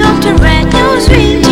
of the red nose ring.